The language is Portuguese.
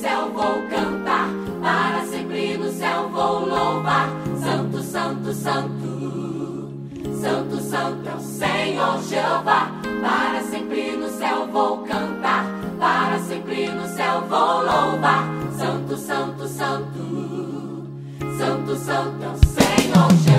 céu vou cantar, para sempre no céu vou louvar. Santo, santo, santo, santo, santo é o Senhor Jeová. Para sempre no céu vou cantar, para sempre no céu vou louvar. Santo, santo, santo, santo, santo é o Senhor Jeová.